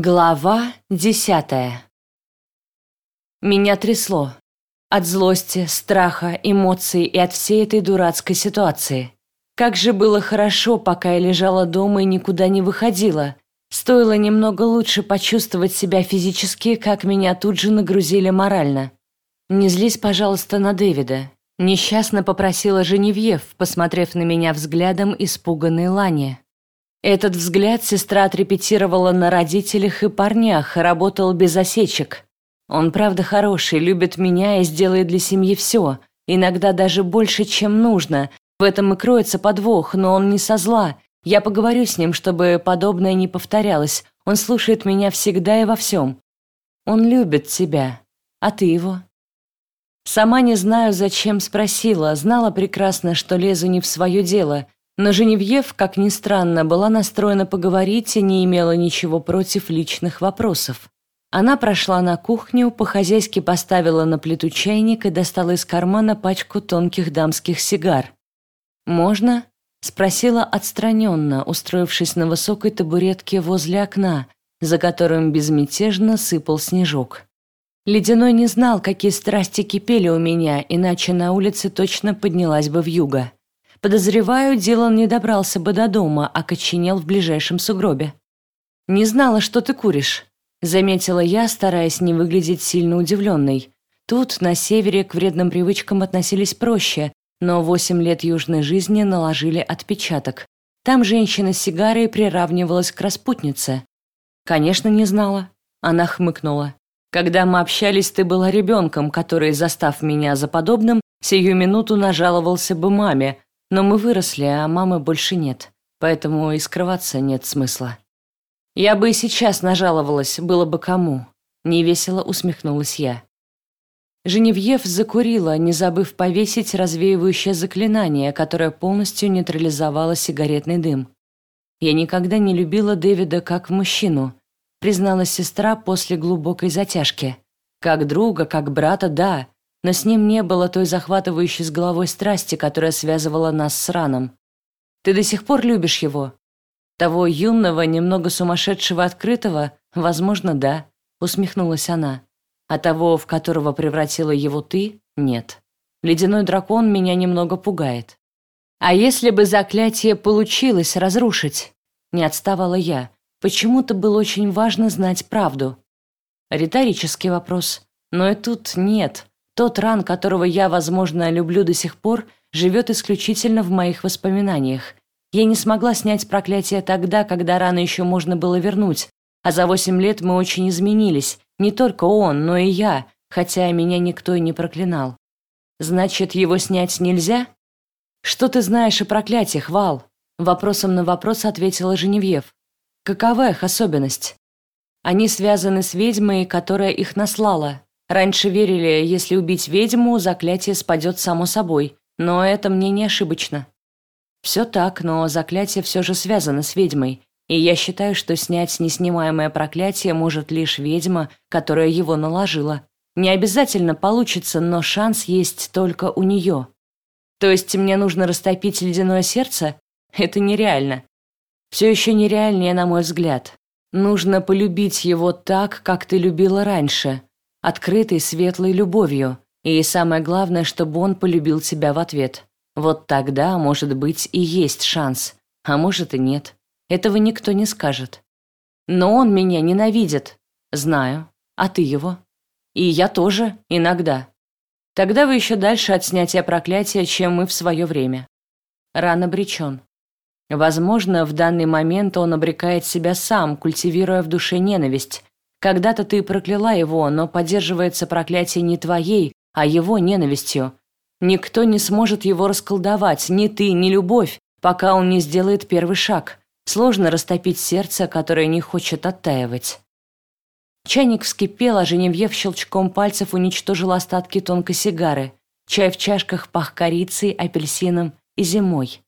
Глава десятая Меня трясло. От злости, страха, эмоций и от всей этой дурацкой ситуации. Как же было хорошо, пока я лежала дома и никуда не выходила. Стоило немного лучше почувствовать себя физически, как меня тут же нагрузили морально. «Не злись, пожалуйста, на Дэвида», – несчастно попросила Женевьев, посмотрев на меня взглядом испуганной Лани. Этот взгляд сестра отрепетировала на родителях и парнях, работал без осечек. Он правда хороший, любит меня и сделает для семьи все, иногда даже больше, чем нужно. В этом и кроется подвох, но он не со зла. Я поговорю с ним, чтобы подобное не повторялось. Он слушает меня всегда и во всем. Он любит тебя. А ты его? Сама не знаю, зачем спросила, знала прекрасно, что лезу не в свое дело – но Женевьев, как ни странно, была настроена поговорить и не имела ничего против личных вопросов. Она прошла на кухню, по-хозяйски поставила на плиту чайник и достала из кармана пачку тонких дамских сигар. «Можно?» – спросила отстраненно, устроившись на высокой табуретке возле окна, за которым безмятежно сыпал снежок. Ледяной не знал, какие страсти кипели у меня, иначе на улице точно поднялась бы вьюга. Подозреваю, Дилан не добрался бы до дома, а коченел в ближайшем сугробе. «Не знала, что ты куришь», — заметила я, стараясь не выглядеть сильно удивленной. Тут, на севере, к вредным привычкам относились проще, но восемь лет южной жизни наложили отпечаток. Там женщина с сигарой приравнивалась к распутнице. «Конечно, не знала». Она хмыкнула. «Когда мы общались, ты была ребенком, который, застав меня за подобным, сию минуту нажаловался бы маме, но мы выросли, а мамы больше нет, поэтому и скрываться нет смысла. Я бы и сейчас нажаловалась, было бы кому. Невесело усмехнулась я. Женевьев закурила, не забыв повесить развеивающее заклинание, которое полностью нейтрализовало сигаретный дым. «Я никогда не любила Дэвида как мужчину», призналась сестра после глубокой затяжки. «Как друга, как брата, да, но с ним не было той захватывающей с головой страсти, которая связывала нас с Раном. Ты до сих пор любишь его? Того юного, немного сумасшедшего открытого? Возможно, да, усмехнулась она. А того, в которого превратила его ты, нет. Ледяной дракон меня немного пугает. А если бы заклятие получилось разрушить? Не отставала я. Почему-то было очень важно знать правду. Риторический вопрос. Но и тут нет. Тот ран, которого я, возможно, люблю до сих пор, живет исключительно в моих воспоминаниях. Я не смогла снять проклятие тогда, когда раны еще можно было вернуть, а за восемь лет мы очень изменились, не только он, но и я, хотя меня никто и не проклинал. Значит, его снять нельзя? Что ты знаешь о проклятиях, Вал? Вопросом на вопрос ответила Женевьев. Какова их особенность? Они связаны с ведьмой, которая их наслала, Раньше верили, если убить ведьму, заклятие спадет само собой, но это мне не ошибочно. Все так, но заклятие все же связано с ведьмой, и я считаю, что снять неснимаемое проклятие может лишь ведьма, которая его наложила. Не обязательно получится, но шанс есть только у нее. То есть мне нужно растопить ледяное сердце? Это нереально. Все еще нереальнее, на мой взгляд. Нужно полюбить его так, как ты любила раньше, открытой, светлой любовью, и самое главное, чтобы он полюбил тебя в ответ. Вот тогда, может быть, и есть шанс, а может и нет. Этого никто не скажет. Но он меня ненавидит. Знаю. А ты его? И я тоже, иногда. Тогда вы еще дальше от снятия проклятия, чем мы в свое время. Ран обречен. Возможно, в данный момент он обрекает себя сам, культивируя в душе ненависть, когда-то ты прокляла его, но поддерживается проклятие не твоей, а его ненавистью. Никто не сможет его расколдовать, ни ты, ни любовь, пока он не сделает первый шаг. Сложно растопить сердце, которое не хочет оттаивать. Чайник вскипел, а Женевьев щелчком пальцев уничтожил остатки тонкой сигары. Чай в чашках пах корицей, апельсином и зимой.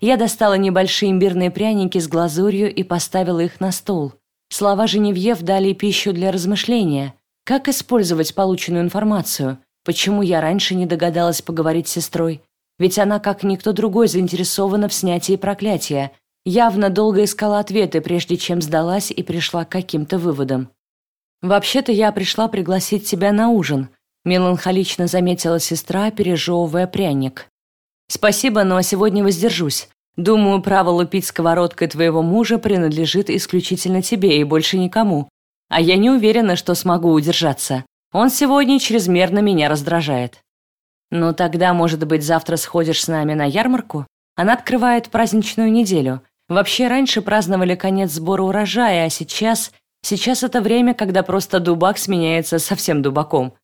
Я достала небольшие имбирные пряники с глазурью и поставила их на стол. Слова Женевьев дали пищу для размышления. Как использовать полученную информацию? Почему я раньше не догадалась поговорить с сестрой? Ведь она, как никто другой, заинтересована в снятии проклятия. Явно долго искала ответы, прежде чем сдалась и пришла к каким-то выводам. «Вообще-то я пришла пригласить тебя на ужин», меланхолично заметила сестра, пережевывая пряник. «Спасибо, но сегодня воздержусь. Думаю, право лупить сковородкой твоего мужа принадлежит исключительно тебе и больше никому. А я не уверена, что смогу удержаться. Он сегодня чрезмерно меня раздражает». «Ну тогда, может быть, завтра сходишь с нами на ярмарку? Она открывает праздничную неделю. Вообще, раньше праздновали конец сбора урожая, а сейчас Сейчас это время, когда просто дубак сменяется совсем дубаком.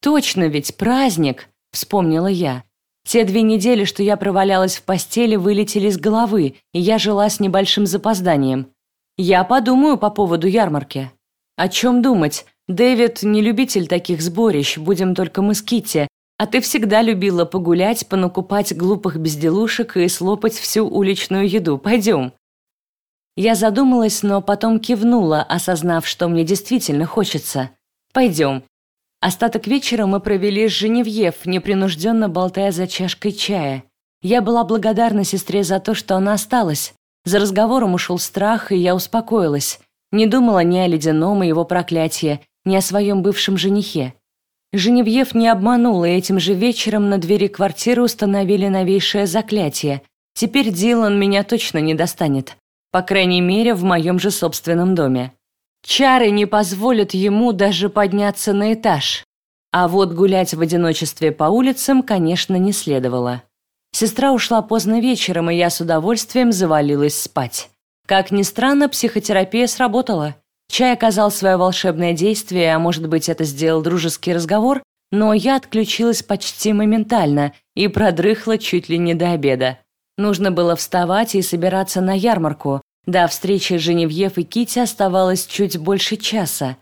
«Точно ведь, праздник!» – вспомнила я. Те две недели, что я провалялась в постели, вылетели из головы, и я жила с небольшим запозданием. Я подумаю по поводу ярмарки. О чем думать? Дэвид не любитель таких сборищ, будем только мы с Китти. А ты всегда любила погулять, понакупать глупых безделушек и слопать всю уличную еду. Пойдем. Я задумалась, но потом кивнула, осознав, что мне действительно хочется. «Пойдем». Остаток вечера мы провели с Женевьев, непринужденно болтая за чашкой чая. Я была благодарна сестре за то, что она осталась. За разговором ушел страх, и я успокоилась. Не думала ни о ледяном и его проклятии, ни о своем бывшем женихе. Женевьев не обманула, и этим же вечером на двери квартиры установили новейшее заклятие. Теперь Дилан меня точно не достанет. По крайней мере, в моем же собственном доме. Чары не позволят ему даже подняться на этаж. А вот гулять в одиночестве по улицам, конечно, не следовало. Сестра ушла поздно вечером, и я с удовольствием завалилась спать. Как ни странно, психотерапия сработала. Чай оказал свое волшебное действие, а может быть, это сделал дружеский разговор, но я отключилась почти моментально и продрыхла чуть ли не до обеда. Нужно было вставать и собираться на ярмарку. До встречи Женевьев и Кити оставалось чуть больше часа.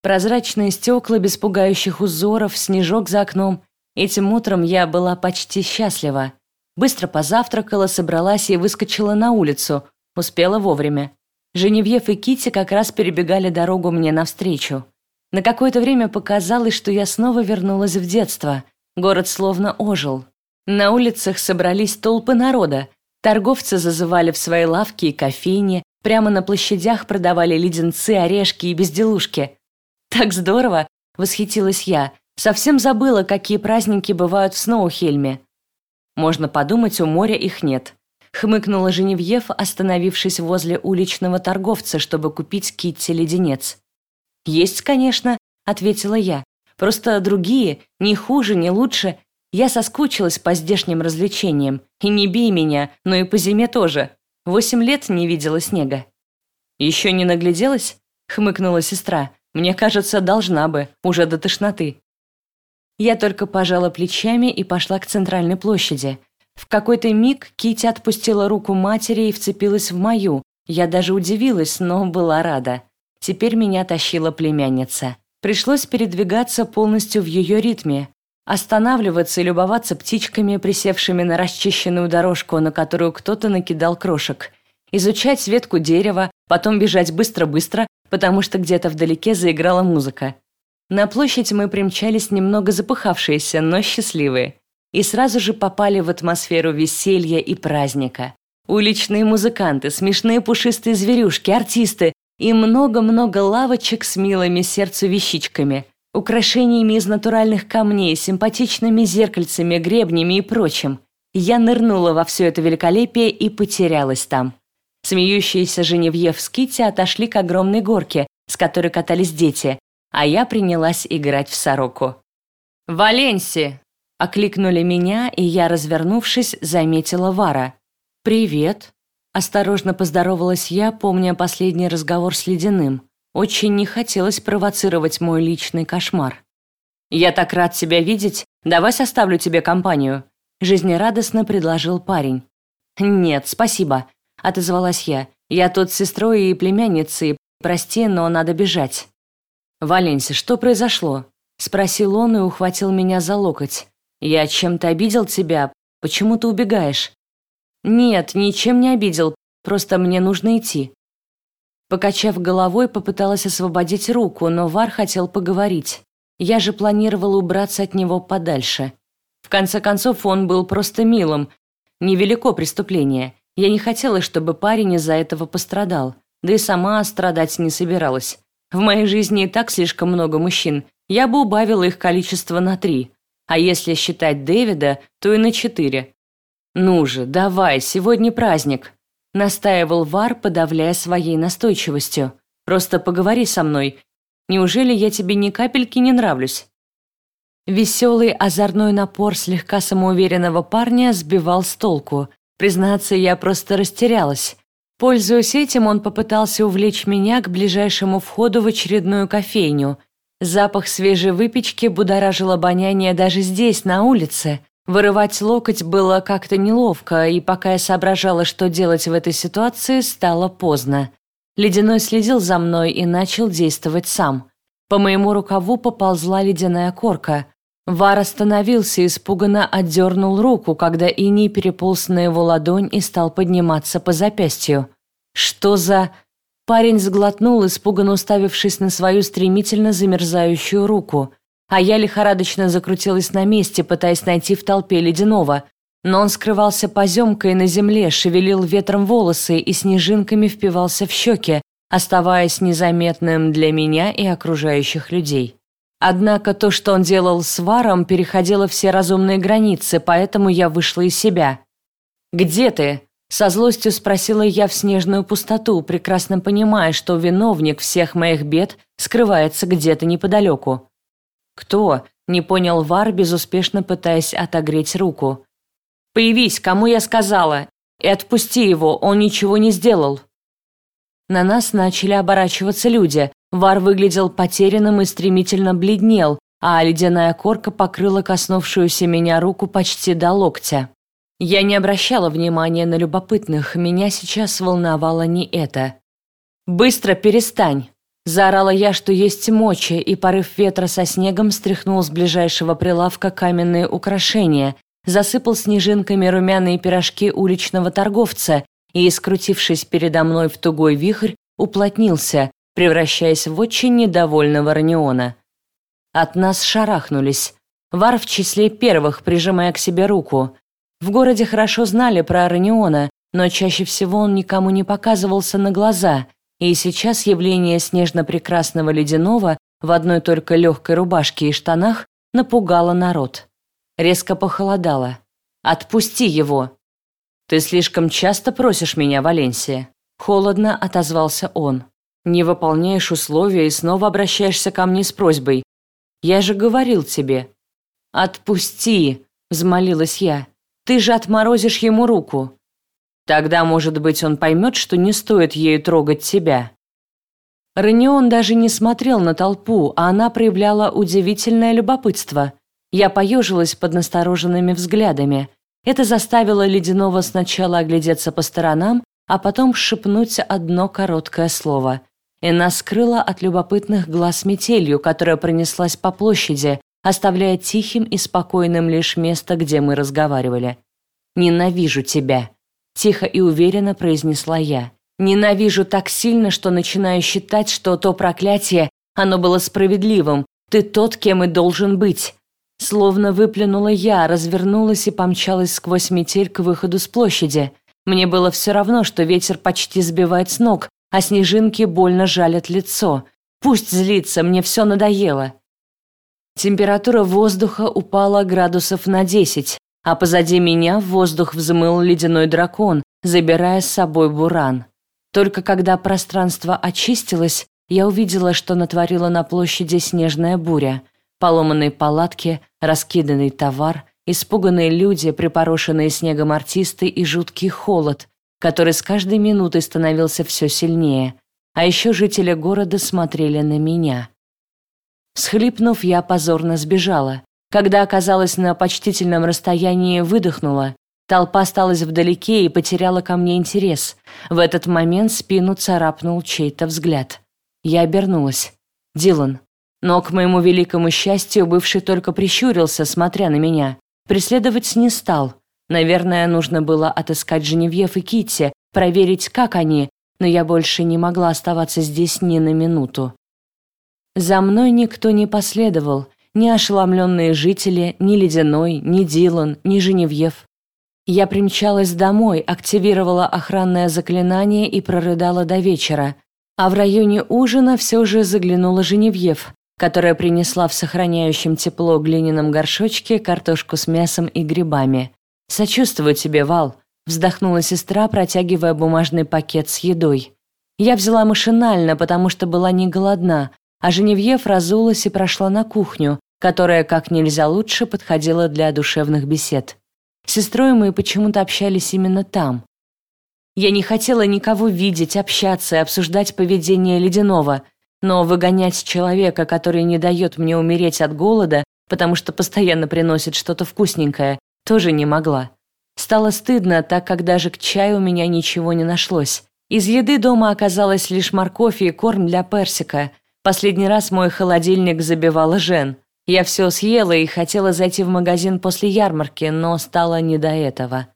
Прозрачные стекла без пугающих узоров, снежок за окном. Этим утром я была почти счастлива. Быстро позавтракала, собралась и выскочила на улицу. Успела вовремя. Женевьев и Кити как раз перебегали дорогу мне навстречу. На какое-то время показалось, что я снова вернулась в детство. Город словно ожил. На улицах собрались толпы народа. Торговцы зазывали в свои лавки и кофейни, прямо на площадях продавали леденцы, орешки и безделушки. «Так здорово!» – восхитилась я. Совсем забыла, какие праздники бывают в Сноухельме. Можно подумать, у моря их нет. Хмыкнула Женевьев, остановившись возле уличного торговца, чтобы купить Китти леденец. «Есть, конечно», – ответила я. «Просто другие, не хуже, не лучше, я соскучилась по здешним развлечениям. И не бей меня, но и по зиме тоже. Восемь лет не видела снега. «Еще не нагляделась?» — хмыкнула сестра. «Мне кажется, должна бы, уже до тошноты». Я только пожала плечами и пошла к центральной площади. В какой-то миг Кити отпустила руку матери и вцепилась в мою. Я даже удивилась, но была рада. Теперь меня тащила племянница. Пришлось передвигаться полностью в ее ритме. Останавливаться и любоваться птичками, присевшими на расчищенную дорожку, на которую кто-то накидал крошек. Изучать ветку дерева, потом бежать быстро-быстро, потому что где-то вдалеке заиграла музыка. На площадь мы примчались немного запыхавшиеся, но счастливые. И сразу же попали в атмосферу веселья и праздника. Уличные музыканты, смешные пушистые зверюшки, артисты и много-много лавочек с милыми сердцу вещичками – украшениями из натуральных камней, симпатичными зеркальцами, гребнями и прочим. Я нырнула во все это великолепие и потерялась там. Смеющиеся Женевьев с Китти отошли к огромной горке, с которой катались дети, а я принялась играть в сороку. «Валенси!» – окликнули меня, и я, развернувшись, заметила Вара. «Привет!» – осторожно поздоровалась я, помня последний разговор с Ледяным. Очень не хотелось провоцировать мой личный кошмар. «Я так рад тебя видеть. Давай составлю тебе компанию», – жизнерадостно предложил парень. «Нет, спасибо», – отозвалась я. «Я тут с сестрой и племянницей. Прости, но надо бежать». «Валенси, что произошло?» – спросил он и ухватил меня за локоть. «Я чем-то обидел тебя? Почему ты убегаешь?» «Нет, ничем не обидел. Просто мне нужно идти». Покачав головой, попыталась освободить руку, но Вар хотел поговорить. Я же планировала убраться от него подальше. В конце концов, он был просто милым. Невелико преступление. Я не хотела, чтобы парень из-за этого пострадал, да и сама страдать не собиралась. В моей жизни и так слишком много мужчин, я бы убавила их количество на три. А если считать Дэвида, то и на четыре. «Ну же, давай, сегодня праздник», – настаивал Вар, подавляя своей настойчивостью. «Просто поговори со мной. Неужели я тебе ни капельки не нравлюсь?» Веселый озорной напор слегка самоуверенного парня сбивал с толку. Признаться, я просто растерялась. Пользуясь этим, он попытался увлечь меня к ближайшему входу в очередную кофейню. Запах свежей выпечки будоражил обоняние даже здесь, на улице. Вырывать локоть было как-то неловко, и пока я соображала, что делать в этой ситуации, стало поздно. Ледяной следил за мной и начал действовать сам. По моему рукаву поползла ледяная корка. Вар остановился и испуганно отдернул руку, когда иней переполз на его ладонь и стал подниматься по запястью. «Что за...» Парень сглотнул, испуганно уставившись на свою стремительно замерзающую руку. А я лихорадочно закрутилась на месте, пытаясь найти в толпе ледяного. Но он скрывался поземкой на земле, шевелил ветром волосы и снежинками впивался в щеки, оставаясь незаметным для меня и окружающих людей. Однако то, что он делал с Варом, переходило все разумные границы, поэтому я вышла из себя. «Где ты?» – со злостью спросила я в снежную пустоту, прекрасно понимая, что виновник всех моих бед скрывается где-то неподалеку. «Кто?» – не понял Вар, безуспешно пытаясь отогреть руку. «Появись, кому я сказала, и отпусти его, он ничего не сделал». На нас начали оборачиваться люди, Вар выглядел потерянным и стремительно бледнел, а ледяная корка покрыла коснувшуюся меня руку почти до локтя. Я не обращала внимания на любопытных, меня сейчас волновало не это. «Быстро перестань!» Заорала я, что есть мочи, и порыв ветра со снегом стряхнул с ближайшего прилавка каменные украшения, засыпал снежинками румяные пирожки уличного торговца и, скрутившись передо мной в тугой вихрь, уплотнился, превращаясь в очень недовольного Раниона. От нас шарахнулись. Вар в числе первых, прижимая к себе руку. В городе хорошо знали про Раниона, но чаще всего он никому не показывался на глаза, и сейчас явление снежно-прекрасного ледяного в одной только легкой рубашке и штанах напугало народ. Резко похолодало. «Отпусти его!» «Ты слишком часто просишь меня, Валенсия?» Холодно отозвался он. Не выполняешь условия и снова обращаешься ко мне с просьбой. Я же говорил тебе. Отпусти, взмолилась я. Ты же отморозишь ему руку. Тогда, может быть, он поймет, что не стоит ею трогать тебя. Ранион даже не смотрел на толпу, а она проявляла удивительное любопытство. Я поежилась под настороженными взглядами. Это заставило Ледяного сначала оглядеться по сторонам, а потом шепнуть одно короткое слово – и нас скрыла от любопытных глаз метелью, которая пронеслась по площади, оставляя тихим и спокойным лишь место, где мы разговаривали. «Ненавижу тебя», – тихо и уверенно произнесла я. «Ненавижу так сильно, что начинаю считать, что то проклятие, оно было справедливым, ты тот, кем и должен быть». Словно выплюнула я, развернулась и помчалась сквозь метель к выходу с площади. Мне было все равно, что ветер почти сбивает с ног, а снежинки больно жалят лицо. Пусть злится, мне все надоело. Температура воздуха упала градусов на десять, а позади меня в воздух взмыл ледяной дракон, забирая с собой буран. Только когда пространство очистилось, я увидела, что натворила на площади снежная буря. Поломанные палатки, раскиданный товар, испуганные люди, припорошенные снегом артисты и жуткий холод, который с каждой минутой становился все сильнее, а еще жители города смотрели на меня. Схлипнув, я позорно сбежала. Когда оказалась на почтительном расстоянии, выдохнула. Толпа осталась вдалеке и потеряла ко мне интерес. В этот момент спину царапнул чей-то взгляд. Я обернулась. Дилан. Но, к моему великому счастью, бывший только прищурился, смотря на меня. Преследовать не стал. Наверное, нужно было отыскать Женевьев и Китти, проверить, как они, но я больше не могла оставаться здесь ни на минуту. За мной никто не последовал, ни ошеломленные жители, ни Ледяной, ни Дилан, ни Женевьев. Я примчалась домой, активировала охранное заклинание и прорыдала до вечера. А в районе ужина все же заглянула Женевьев, которая принесла в сохраняющем тепло глиняном горшочке картошку с мясом и грибами. «Сочувствую тебе, Вал», – вздохнула сестра, протягивая бумажный пакет с едой. Я взяла машинально, потому что была не голодна, а Женевьев разулась и прошла на кухню, которая как нельзя лучше подходила для душевных бесед. Сестрой мы почему-то общались именно там. Я не хотела никого видеть, общаться и обсуждать поведение Ледяного, но выгонять человека, который не дает мне умереть от голода, потому что постоянно приносит что-то вкусненькое, тоже не могла. Стало стыдно, так как даже к чаю у меня ничего не нашлось. Из еды дома оказалось лишь морковь и корм для персика. Последний раз мой холодильник забивала Жен. Я все съела и хотела зайти в магазин после ярмарки, но стало не до этого.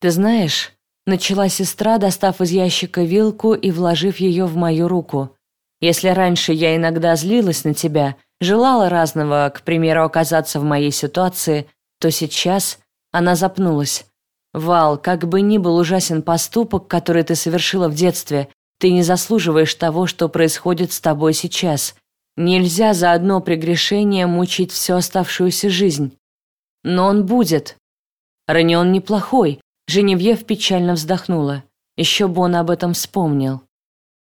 «Ты знаешь...» – начала сестра, достав из ящика вилку и вложив ее в мою руку. «Если раньше я иногда злилась на тебя, желала разного, к примеру, оказаться в моей ситуации, то сейчас...» Она запнулась. «Вал, как бы ни был ужасен поступок, который ты совершила в детстве, ты не заслуживаешь того, что происходит с тобой сейчас. Нельзя за одно прегрешение мучить всю оставшуюся жизнь. Но он будет. Ранион неплохой. Женевьев печально вздохнула. Еще бы он об этом вспомнил.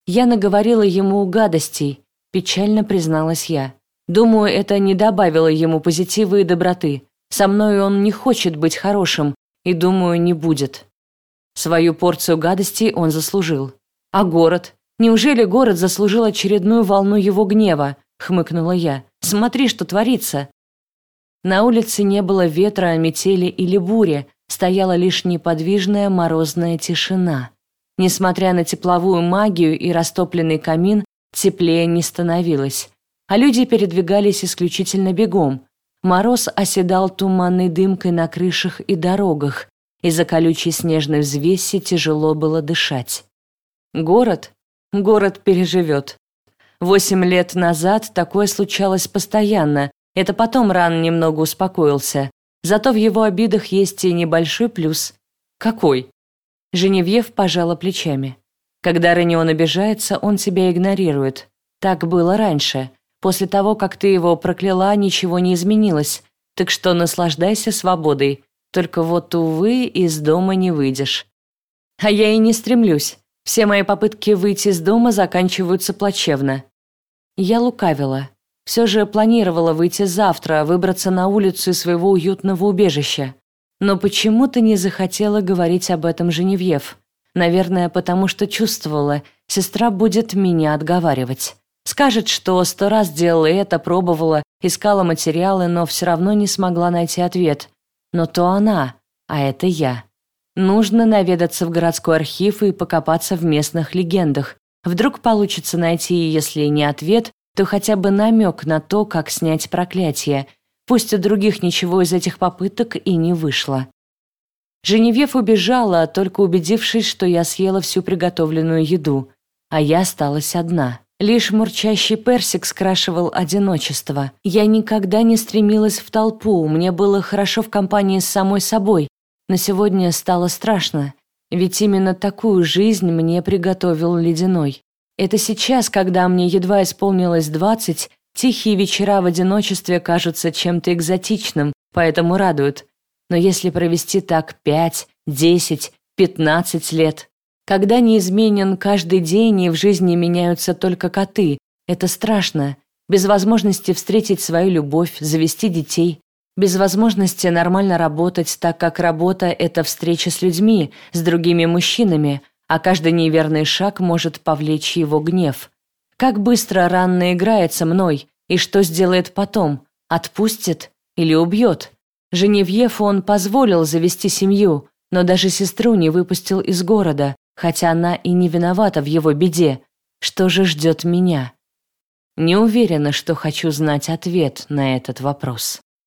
Я наговорила ему гадостей, печально призналась я. Думаю, это не добавило ему позитива и доброты. Со мной он не хочет быть хорошим, и, думаю, не будет. Свою порцию гадостей он заслужил. А город? Неужели город заслужил очередную волну его гнева? Хмыкнула я. Смотри, что творится. На улице не было ветра, метели или бури, стояла лишь неподвижная морозная тишина. Несмотря на тепловую магию и растопленный камин, теплее не становилось. А люди передвигались исключительно бегом. Мороз оседал туманной дымкой на крышах и дорогах, из-за колючей снежной взвеси тяжело было дышать. Город? Город переживет. Восемь лет назад такое случалось постоянно, это потом Ран немного успокоился. Зато в его обидах есть и небольшой плюс. Какой? Женевьев пожала плечами. Когда Ренион обижается, он тебя игнорирует. Так было раньше. После того, как ты его прокляла, ничего не изменилось. Так что наслаждайся свободой. Только вот, увы, из дома не выйдешь. А я и не стремлюсь. Все мои попытки выйти из дома заканчиваются плачевно. Я лукавила. Все же планировала выйти завтра, выбраться на улицу из своего уютного убежища. Но почему-то не захотела говорить об этом Женевьев. Наверное, потому что чувствовала, сестра будет меня отговаривать. Скажет, что сто раз делала это, пробовала, искала материалы, но все равно не смогла найти ответ. Но то она, а это я. Нужно наведаться в городской архив и покопаться в местных легендах. Вдруг получится найти, если не ответ, то хотя бы намек на то, как снять проклятие. Пусть у других ничего из этих попыток и не вышло. Женевьев убежала, только убедившись, что я съела всю приготовленную еду, а я осталась одна. Лишь мурчащий персик скрашивал одиночество. Я никогда не стремилась в толпу, мне было хорошо в компании с самой собой, но сегодня стало страшно, ведь именно такую жизнь мне приготовил Ледяной. Это сейчас, когда мне едва исполнилось двадцать, тихие вечера в одиночестве кажутся чем-то экзотичным, поэтому радуют. Но если провести так пять, десять, пятнадцать лет, когда неизменен каждый день и в жизни меняются только коты, это страшно. Без возможности встретить свою любовь, завести детей. Без возможности нормально работать, так как работа – это встреча с людьми, с другими мужчинами, а каждый неверный шаг может повлечь его гнев. Как быстро Ранна играется мной, и что сделает потом? Отпустит или убьет? Женевьефу он позволил завести семью, но даже сестру не выпустил из города, хотя она и не виновата в его беде. Что же ждет меня? Не уверена, что хочу знать ответ на этот вопрос.